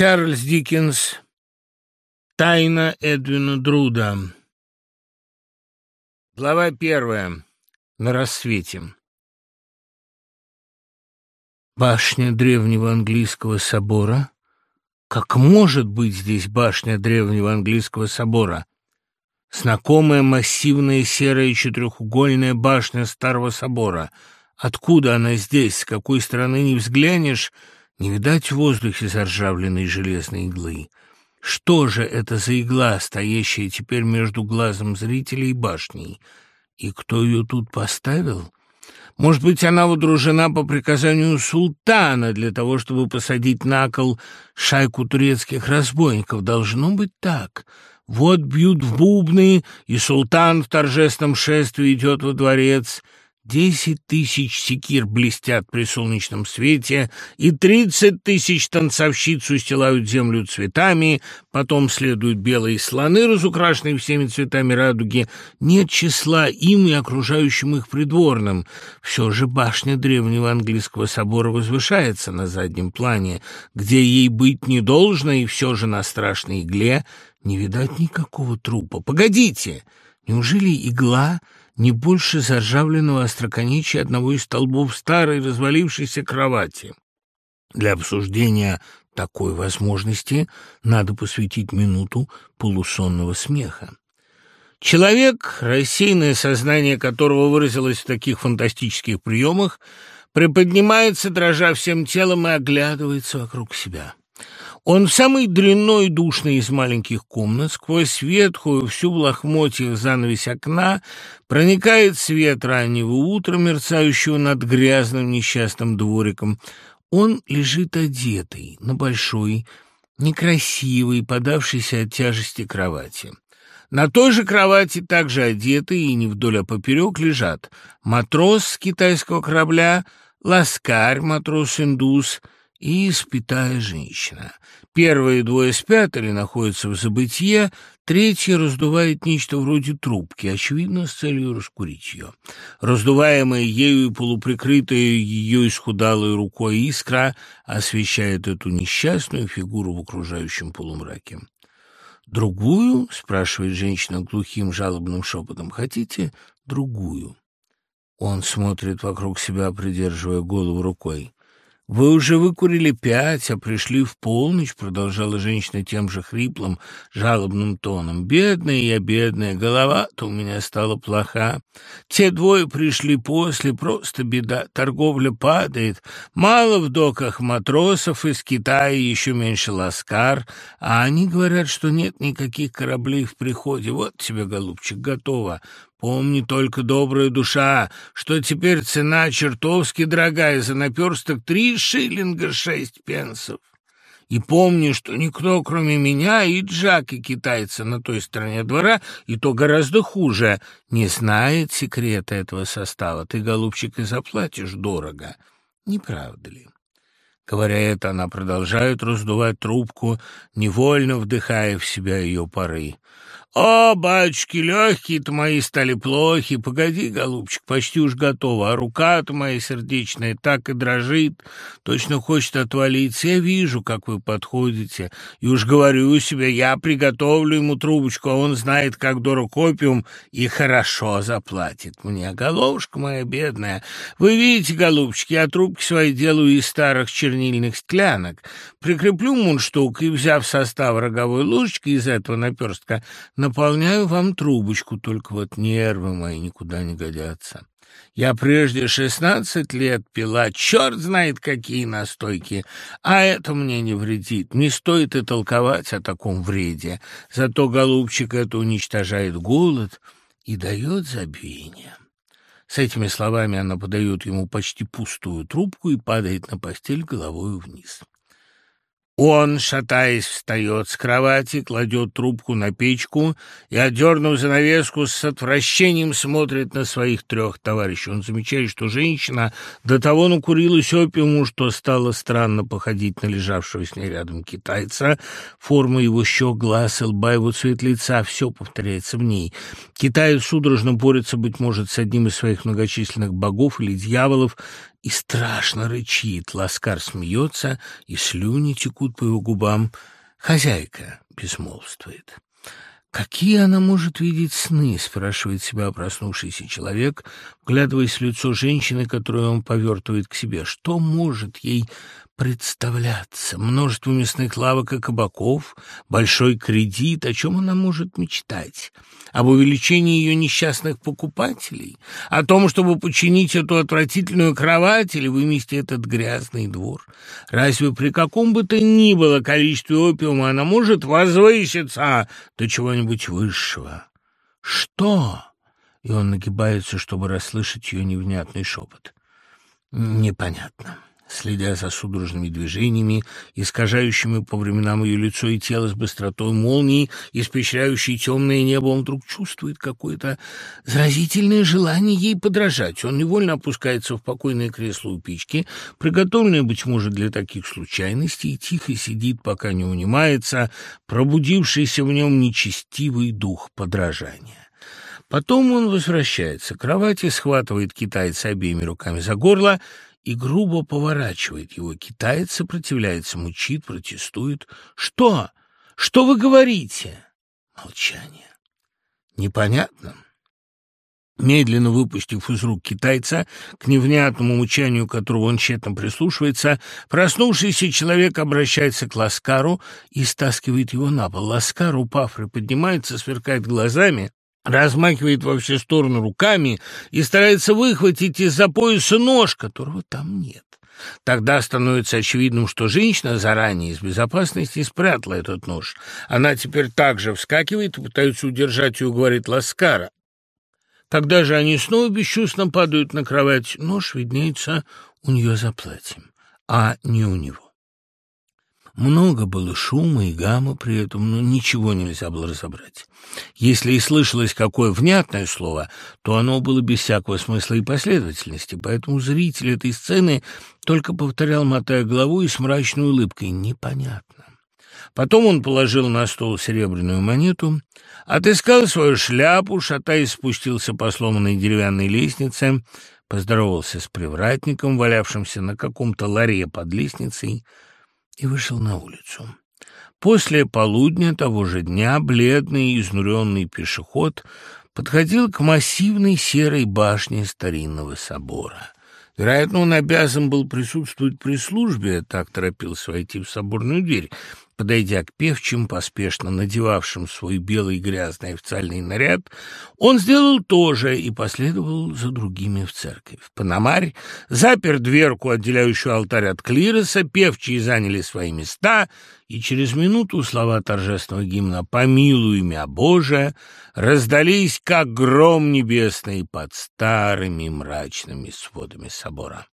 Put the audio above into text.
Чарльз Диккенс. Тайна Эдвина Друда. Глава первая. На рассвете. Башня древнего английского собора. Как может быть здесь башня древнего английского собора? Знакомая массивная серая четырехугольная башня старого собора. Откуда она здесь, с какой стороны не взглянешь, не видать в воздухе заржавленной железной иглы. Что же это за игла, стоящая теперь между глазом зрителя и башней? И кто ее тут поставил? Может быть, она водружена по приказанию султана для того, чтобы посадить на кол шайку турецких разбойников. Должно быть так. Вот бьют в бубны, и султан в торжественном шествии идет во дворец — Десять тысяч секир блестят при солнечном свете, и тридцать тысяч танцовщиц устилают землю цветами, потом следуют белые слоны, разукрашенные всеми цветами радуги. Нет числа им и окружающим их придворным. Все же башня древнего английского собора возвышается на заднем плане, где ей быть не должно, и все же на страшной игле не видать никакого трупа. Погодите! Неужели игла не больше заржавленного остроконечия одного из столбов старой развалившейся кровати. Для обсуждения такой возможности надо посвятить минуту полусонного смеха. Человек, рассеянное сознание которого выразилось в таких фантастических приемах, приподнимается, дрожа всем телом, и оглядывается вокруг себя. Он в самой дрянной и душной из маленьких комнат, сквозь ветхую, всю в лохмотьях занавесь окна, проникает свет раннего утра, мерцающего над грязным несчастным двориком. Он лежит одетый на большой, некрасивой, подавшейся от тяжести кровати. На той же кровати также одетые и не вдоль, а поперек лежат матрос с китайского корабля, ласкарь, матрос-индус — и испитая женщина. Первые двое спят или находятся в забытье, третья раздувает нечто вроде трубки, очевидно, с целью раскурить ее. Раздуваемая ею и полуприкрытая ее исхудалой рукой искра освещает эту несчастную фигуру в окружающем полумраке. «Другую?» — спрашивает женщина глухим жалобным шепотом. «Хотите другую?» Он смотрит вокруг себя, придерживая голову рукой. «Вы уже выкурили пять, а пришли в полночь», — продолжала женщина тем же хриплым, жалобным тоном. «Бедная я, бедная, голова-то у меня стала плоха. Те двое пришли после, просто беда, торговля падает. Мало в доках матросов из Китая, еще меньше ласкар, а они говорят, что нет никаких кораблей в приходе. Вот тебе, голубчик, готово. Помни только, добрая душа, что теперь цена чертовски дорогая, за наперсток три шиллинга шесть пенсов. И помни, что никто, кроме меня и Джака, китайца на той стороне двора, и то гораздо хуже, не знает секрета этого состава. Ты, голубчик, и заплатишь дорого. Не правда ли? Говоря это, она продолжает раздувать трубку, невольно вдыхая в себя ее пары. «О, батюшки, легкие-то мои стали плохи. Погоди, голубчик, почти уж готова. А рука-то моя сердечная так и дрожит, точно хочет отвалиться. Я вижу, как вы подходите, и уж говорю себе, я приготовлю ему трубочку, а он знает, как дорог опиум, и хорошо заплатит мне. А головушка моя бедная, вы видите, голубчики, я трубки свои делаю из старых чернильных склянок. Прикреплю мундштук и, взяв состав роговой ложечки из этого наперстка, Наполняю вам трубочку, только вот нервы мои никуда не годятся. Я прежде шестнадцать лет пила, черт знает какие настойки, а это мне не вредит. Не стоит и толковать о таком вреде. Зато, голубчик, это уничтожает голод и дает забвение. С этими словами она подает ему почти пустую трубку и падает на постель головой вниз. Он, шатаясь, встает с кровати, кладет трубку на печку и, одернув занавеску, с отвращением смотрит на своих трех товарищей. Он замечает, что женщина до того накурилась опиуму, что стало странно походить на лежавшего с ней рядом китайца. Форма его щек, глаз, лба, его цвет лица — все повторяется в ней. Китаец судорожно борется, быть может, с одним из своих многочисленных богов или дьяволов, и страшно рычит. Ласкар смеется, и слюни текут по его губам. Хозяйка безмолвствует. «Какие она может видеть сны?» — спрашивает себя проснувшийся человек, вглядываясь в лицо женщины, которую он повертывает к себе. «Что может ей представляться. Множество мясных лавок и кабаков, большой кредит. О чем она может мечтать? Об увеличении ее несчастных покупателей? О том, чтобы починить эту отвратительную кровать или вымести этот грязный двор? Разве при каком бы то ни было количестве опиума она может возвыситься до чего-нибудь высшего? Что? И он нагибается, чтобы расслышать ее невнятный шепот. Непонятно следя за судорожными движениями, искажающими по временам ее лицо и тело с быстротой молнии, испещряющей темное небо, он вдруг чувствует какое-то заразительное желание ей подражать. Он невольно опускается в покойное кресло у печки, приготовленное, быть может, для таких случайностей, и тихо сидит, пока не унимается пробудившийся в нем нечестивый дух подражания. Потом он возвращается к кровати, схватывает китайца обеими руками за горло и грубо поворачивает его. Китаец сопротивляется, мучит, протестует. «Что? Что вы говорите?» Молчание. «Непонятно». Медленно выпустив из рук китайца, к невнятному мучанию которого он тщетно прислушивается, проснувшийся человек обращается к Ласкару и стаскивает его на пол. Ласкар, упав, приподнимается, сверкает глазами размахивает во все стороны руками и старается выхватить из-за пояса нож, которого там нет. Тогда становится очевидным, что женщина заранее из безопасности спрятала этот нож. Она теперь также вскакивает и пытается удержать ее, говорит Ласкара. Тогда же они снова бесчувственно падают на кровать. Нож виднеется у нее за платьем, а не у него. Много было шума и гамма при этом, но ничего нельзя было разобрать. Если и слышалось какое внятное слово, то оно было без всякого смысла и последовательности, поэтому зритель этой сцены только повторял, мотая головой и с мрачной улыбкой «непонятно». Потом он положил на стол серебряную монету, отыскал свою шляпу, шатаясь, спустился по сломанной деревянной лестнице, поздоровался с привратником, валявшимся на каком-то ларе под лестницей, и вышел на улицу. После полудня того же дня бледный и изнуренный пешеход подходил к массивной серой башне старинного собора. Вероятно, он обязан был присутствовать при службе, так торопился войти в соборную дверь, Подойдя к певчим, поспешно надевавшим свой белый грязный официальный наряд, он сделал то же и последовал за другими в церковь. Пономарь запер дверку, отделяющую алтарь от клироса, певчие заняли свои места, и через минуту слова торжественного гимна «Помилуй меня, Боже!» раздались, как гром небесный, под старыми мрачными сводами собора.